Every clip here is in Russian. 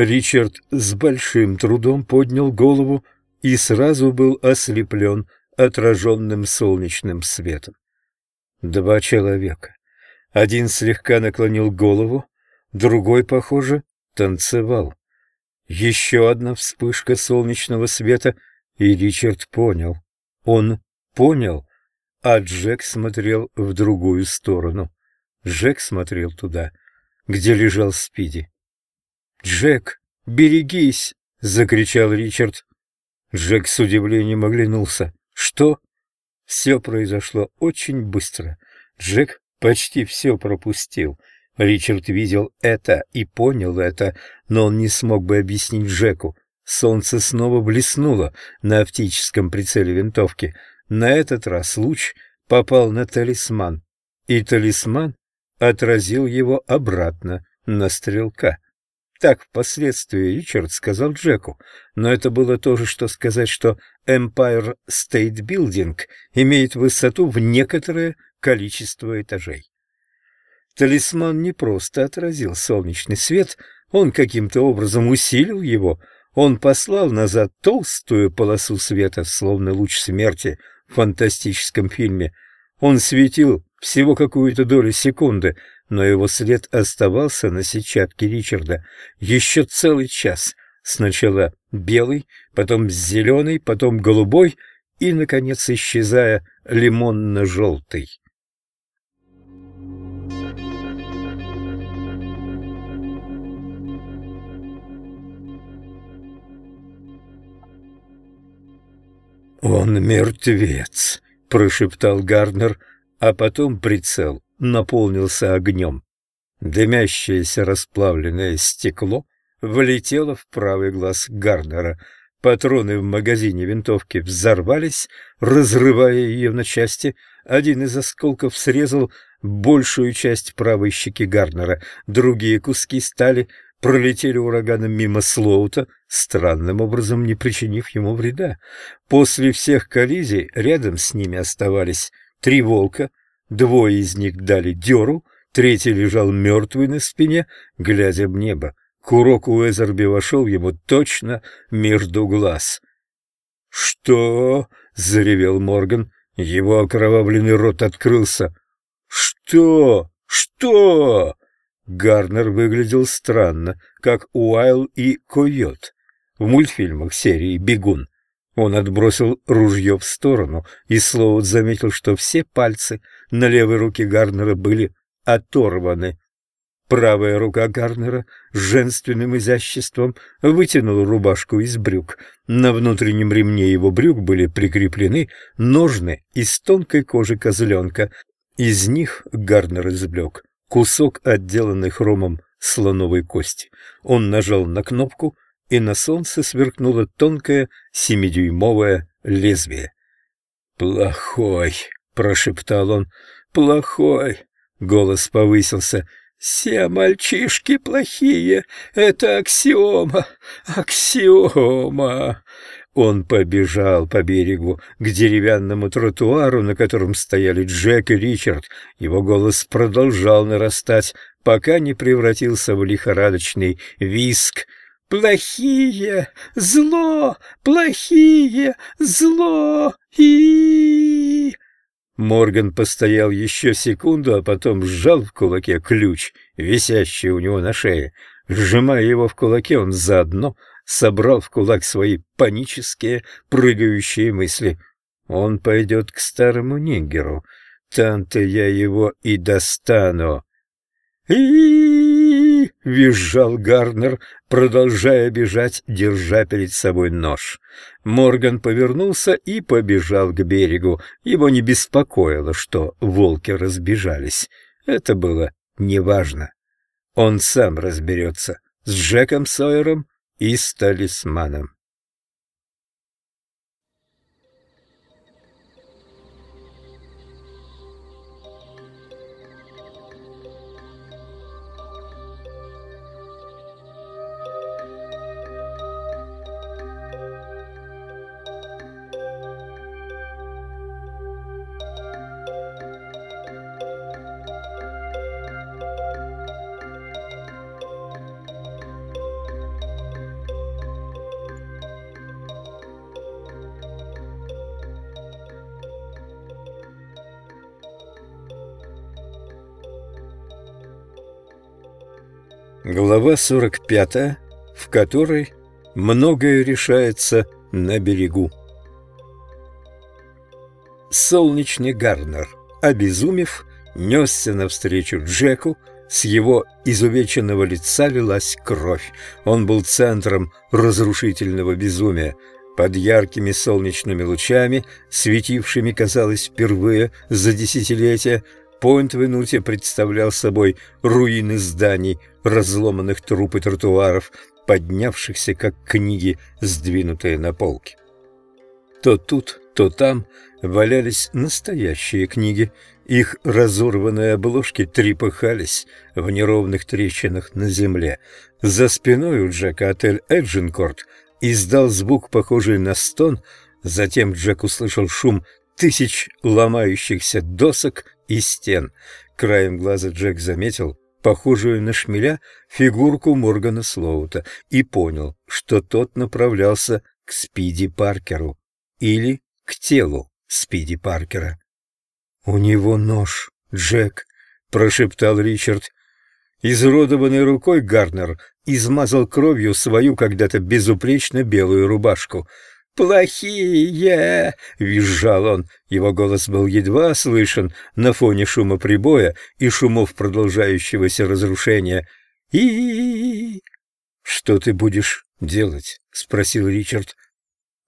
Ричард с большим трудом поднял голову и сразу был ослеплен отраженным солнечным светом. Два человека. Один слегка наклонил голову, другой, похоже, танцевал. Еще одна вспышка солнечного света, и Ричард понял. Он понял, а Джек смотрел в другую сторону. Джек смотрел туда, где лежал Спиди. «Джек, берегись!» — закричал Ричард. Джек с удивлением оглянулся. «Что?» Все произошло очень быстро. Джек почти все пропустил. Ричард видел это и понял это, но он не смог бы объяснить Джеку. Солнце снова блеснуло на оптическом прицеле винтовки. На этот раз луч попал на талисман, и талисман отразил его обратно на стрелка. Так впоследствии Ричард сказал Джеку, но это было то же, что сказать, что Empire State Building имеет высоту в некоторое количество этажей. Талисман не просто отразил солнечный свет, он каким-то образом усилил его, он послал назад толстую полосу света, словно луч смерти в фантастическом фильме. Он светил всего какую-то долю секунды, но его след оставался на сетчатке Ричарда еще целый час. Сначала белый, потом зеленый, потом голубой и, наконец, исчезая, лимонно-желтый. «Он мертвец», — прошептал Гарднер, а потом прицел наполнился огнем. Дымящееся расплавленное стекло влетело в правый глаз Гарднера. Патроны в магазине винтовки взорвались, разрывая ее на части. Один из осколков срезал большую часть правой щеки Гарнера, другие куски стали пролетели ураганом мимо Слоута, странным образом не причинив ему вреда. После всех коллизий рядом с ними оставались три волка, Двое из них дали дёру, третий лежал мертвый на спине, глядя в небо. Курок Уэзерби вошел ему точно между глаз. «Что?» — заревел Морган. Его окровавленный рот открылся. «Что? Что?» Гарнер выглядел странно, как Уайл и Койот в мультфильмах серии «Бегун». Он отбросил ружье в сторону, и Слоуд заметил, что все пальцы на левой руке Гарнера были оторваны. Правая рука Гарнера с женственным изяществом вытянула рубашку из брюк. На внутреннем ремне его брюк были прикреплены ножны из тонкой кожи козленка. Из них Гарнер извлек кусок, отделанный хромом слоновой кости. Он нажал на кнопку, и на солнце сверкнуло тонкое семидюймовое лезвие. «Плохой!» — прошептал он. «Плохой!» — голос повысился. «Все мальчишки плохие. Это аксиома, аксиома!» Он побежал по берегу к деревянному тротуару, на котором стояли Джек и Ричард. Его голос продолжал нарастать, пока не превратился в лихорадочный виск — Плохие, зло, плохие, зло и... Морган постоял еще секунду, а потом сжал в кулаке ключ, висящий у него на шее. Сжимая его в кулаке, он заодно собрал в кулак свои панические, прыгающие мысли. Он пойдет к старому нигеру. Там-то я его и достану. и визжал Гарнер, продолжая бежать, держа перед собой нож. Морган повернулся и побежал к берегу. Его не беспокоило, что волки разбежались. Это было неважно. Он сам разберется с Джеком Сойером и с талисманом. Глава 45, в которой многое решается на берегу. Солнечный Гарнер, обезумев, несся навстречу Джеку, с его изувеченного лица лилась кровь. Он был центром разрушительного безумия. Под яркими солнечными лучами, светившими, казалось, впервые за десятилетия, Пойнт-Венуте представлял собой руины зданий, разломанных трупы тротуаров, поднявшихся, как книги, сдвинутые на полки. То тут, то там валялись настоящие книги. Их разорванные обложки трепыхались в неровных трещинах на земле. За спиной у Джека отель «Эджинкорт» издал звук, похожий на стон, затем Джек услышал шум тысяч ломающихся досок и стен. Краем глаза Джек заметил похожую на шмеля фигурку Моргана Слоута и понял, что тот направлялся к Спиди Паркеру или к телу Спиди Паркера. «У него нож, Джек», — прошептал Ричард. Изуродованной рукой Гарнер измазал кровью свою когда-то безупречно белую рубашку — «Плохие!» — визжал он. Его голос был едва слышен на фоне шума прибоя и шумов продолжающегося разрушения. и «Что ты будешь делать?» — спросил Ричард.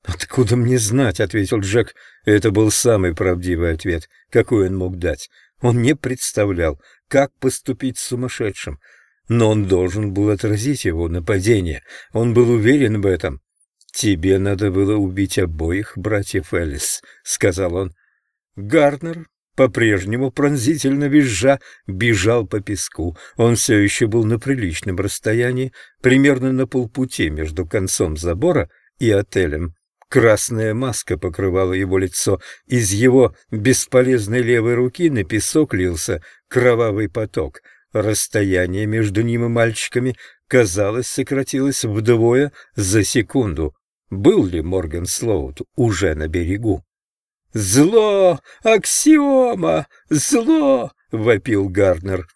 «Откуда мне знать?» — ответил Джек. Это был самый правдивый ответ, какой он мог дать. Он не представлял, как поступить с сумасшедшим. Но он должен был отразить его нападение. Он был уверен в этом. «Тебе надо было убить обоих братьев Элис», — сказал он. Гарнер, по-прежнему пронзительно визжа, бежал по песку. Он все еще был на приличном расстоянии, примерно на полпути между концом забора и отелем. Красная маска покрывала его лицо. Из его бесполезной левой руки на песок лился кровавый поток. Расстояние между ним и мальчиками, казалось, сократилось вдвое за секунду. Был ли Морган Слоут уже на берегу? «Зло! Аксиома! Зло!» — вопил Гарнер.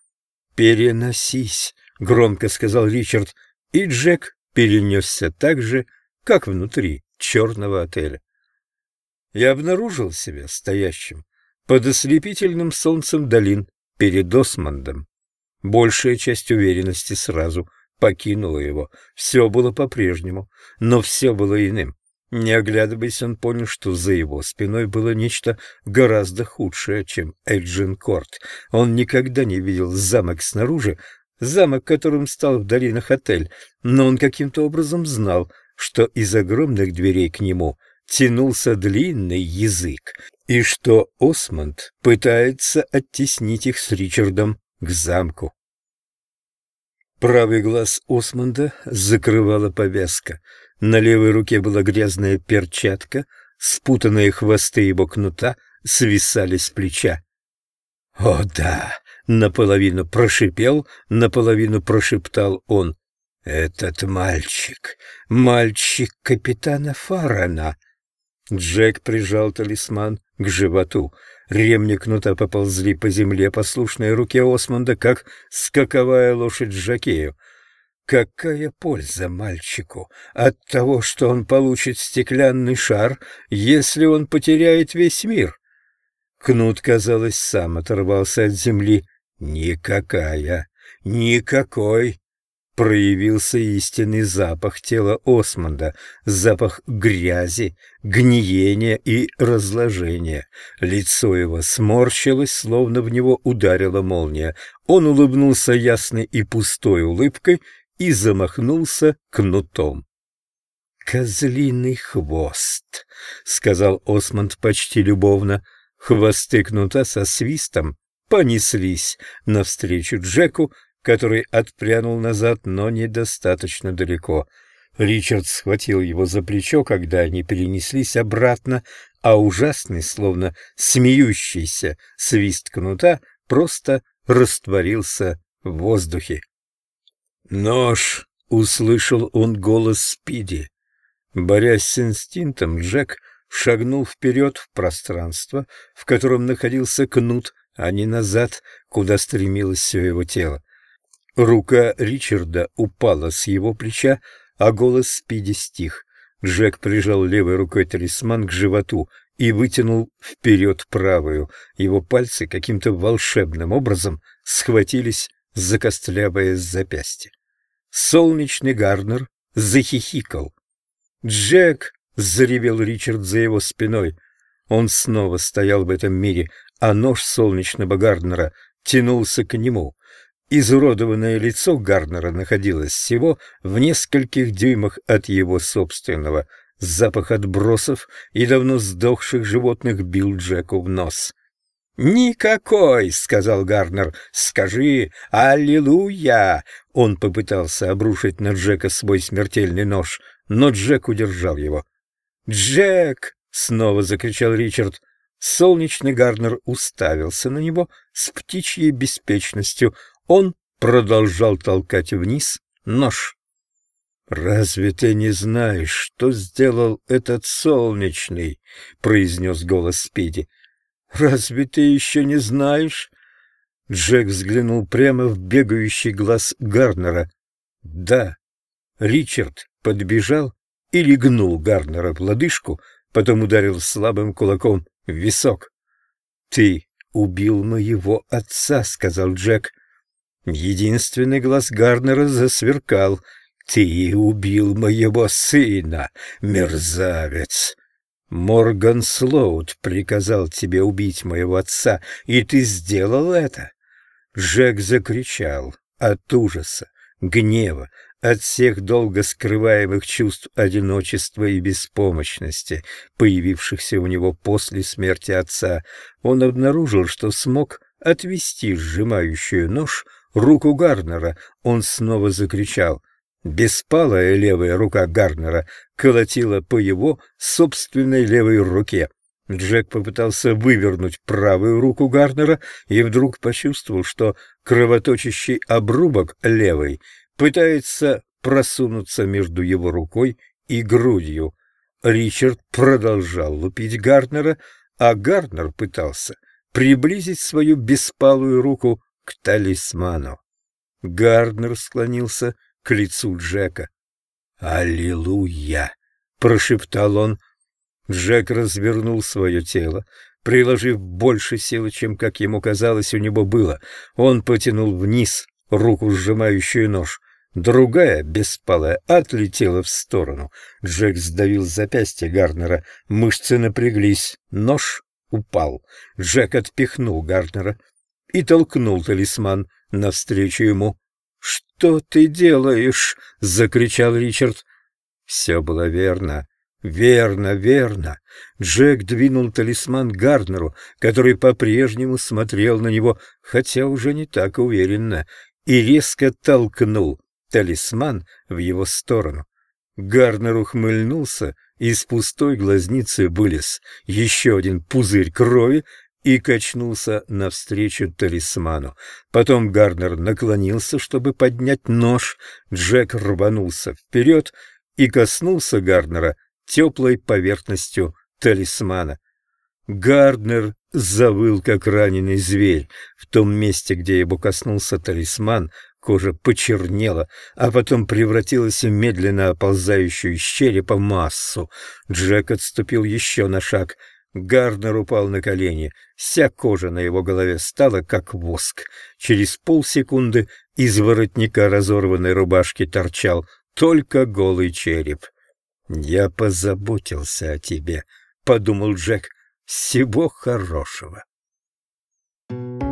«Переносись!» — громко сказал Ричард, и Джек перенесся так же, как внутри черного отеля. Я обнаружил себя стоящим под ослепительным солнцем долин перед Осмондом. Большая часть уверенности сразу покинула его. Все было по-прежнему, но все было иным. Не оглядываясь, он понял, что за его спиной было нечто гораздо худшее, чем Эджин Корт. Он никогда не видел замок снаружи, замок, которым стал в долинах отель, но он каким-то образом знал, что из огромных дверей к нему тянулся длинный язык, и что Осмонд пытается оттеснить их с Ричардом к замку. Правый глаз Осмонда закрывала повязка. На левой руке была грязная перчатка, спутанные хвосты его кнута свисали с плеча. «О да!» — наполовину прошипел, наполовину прошептал он. «Этот мальчик, мальчик капитана Фарана!» Джек прижал талисман к животу. Ремни кнута поползли по земле, послушной руке Осмонда, как скаковая лошадь Жакею. Какая польза мальчику от того, что он получит стеклянный шар, если он потеряет весь мир? Кнут, казалось, сам оторвался от земли. Никакая, никакой проявился истинный запах тела Осмонда, запах грязи, гниения и разложения. Лицо его сморщилось, словно в него ударила молния. Он улыбнулся ясной и пустой улыбкой и замахнулся кнутом. «Козлиный хвост», — сказал Осмонд почти любовно. Хвосты кнута со свистом понеслись навстречу Джеку, который отпрянул назад, но недостаточно далеко. Ричард схватил его за плечо, когда они перенеслись обратно, а ужасный, словно смеющийся свист кнута просто растворился в воздухе. «Нож!» — услышал он голос Спиди. Борясь с инстинктом, Джек шагнул вперед в пространство, в котором находился кнут, а не назад, куда стремилось все его тело. Рука Ричарда упала с его плеча, а голос Спиди стих. Джек прижал левой рукой талисман к животу и вытянул вперед правую. Его пальцы каким-то волшебным образом схватились за костлявое запястье. Солнечный Гарнер захихикал. «Джек!» — заревел Ричард за его спиной. Он снова стоял в этом мире, а нож солнечного Гарднера тянулся к нему. Изуродованное лицо Гарнера находилось всего в нескольких дюймах от его собственного. Запах отбросов и давно сдохших животных бил Джеку в нос. «Никакой!» — сказал Гарнер. «Скажи «Аллилуйя!» Он попытался обрушить на Джека свой смертельный нож, но Джек удержал его. «Джек!» — снова закричал Ричард. Солнечный Гарнер уставился на него с птичьей беспечностью. Он продолжал толкать вниз нож. «Разве ты не знаешь, что сделал этот солнечный?» — произнес голос Спиди. «Разве ты еще не знаешь?» Джек взглянул прямо в бегающий глаз Гарнера. «Да». Ричард подбежал и легнул Гарнера в лодыжку, потом ударил слабым кулаком в висок. «Ты убил моего отца», — сказал Джек. Единственный глаз Гарнера засверкал. «Ты убил моего сына, мерзавец!» «Морган Слоуд приказал тебе убить моего отца, и ты сделал это?» Джек закричал от ужаса, гнева, от всех долго скрываемых чувств одиночества и беспомощности, появившихся у него после смерти отца. Он обнаружил, что смог отвести сжимающую нож руку Гарнера, он снова закричал. Беспалая левая рука Гарнера колотила по его собственной левой руке. Джек попытался вывернуть правую руку Гарнера и вдруг почувствовал, что кровоточащий обрубок левой пытается просунуться между его рукой и грудью. Ричард продолжал лупить Гарнера, а Гарнер пытался приблизить свою беспалую руку к талисману. Гарднер склонился к лицу Джека. «Аллилуйя!» — прошептал он. Джек развернул свое тело, приложив больше силы, чем, как ему казалось, у него было. Он потянул вниз руку, сжимающую нож. Другая, беспалая, отлетела в сторону. Джек сдавил запястье Гарнера. Мышцы напряглись. Нож упал. Джек отпихнул Гарнера и толкнул талисман навстречу ему. «Что ты делаешь?» — закричал Ричард. Все было верно. Верно, верно. Джек двинул талисман Гарднеру, который по-прежнему смотрел на него, хотя уже не так уверенно, и резко толкнул талисман в его сторону. Гарднер ухмыльнулся, из пустой глазницы вылез еще один пузырь крови, и качнулся навстречу талисману. Потом Гарнер наклонился, чтобы поднять нож. Джек рванулся вперед и коснулся Гарнера теплой поверхностью талисмана. Гарднер завыл, как раненый зверь. В том месте, где его коснулся талисман, кожа почернела, а потом превратилась в медленно оползающую из черепа массу. Джек отступил еще на шаг — Гарднер упал на колени. Вся кожа на его голове стала как воск. Через полсекунды из воротника разорванной рубашки торчал только голый череп. «Я позаботился о тебе», — подумал Джек. «Всего хорошего». Thank you.